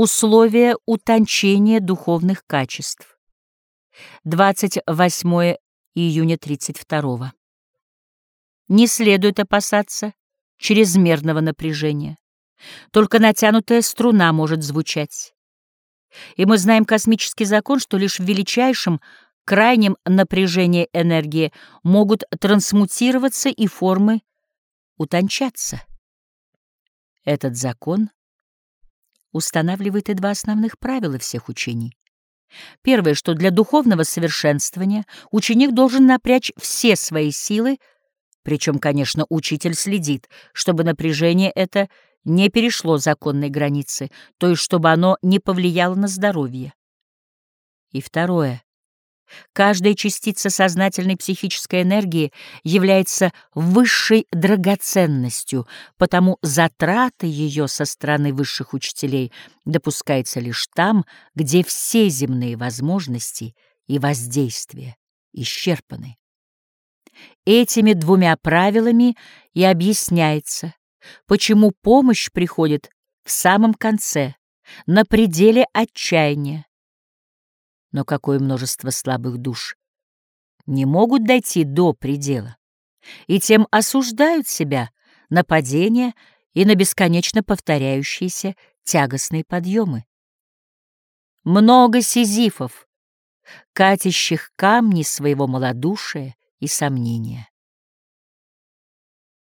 Условия утончения духовных качеств. 28 июня 32 Не следует опасаться чрезмерного напряжения. Только натянутая струна может звучать. И мы знаем космический закон, что лишь в величайшем крайнем напряжении энергии могут трансмутироваться и формы утончаться. Этот закон устанавливает и два основных правила всех учений. Первое, что для духовного совершенствования ученик должен напрячь все свои силы, причем, конечно, учитель следит, чтобы напряжение это не перешло законной границы, то есть чтобы оно не повлияло на здоровье. И второе. Каждая частица сознательной психической энергии является высшей драгоценностью, потому затраты ее со стороны высших учителей допускается лишь там, где все земные возможности и воздействия исчерпаны. Этими двумя правилами и объясняется, почему помощь приходит в самом конце, на пределе отчаяния, но какое множество слабых душ не могут дойти до предела и тем осуждают себя на падение и на бесконечно повторяющиеся тягостные подъемы. Много сизифов, катящих камни своего малодушия и сомнения.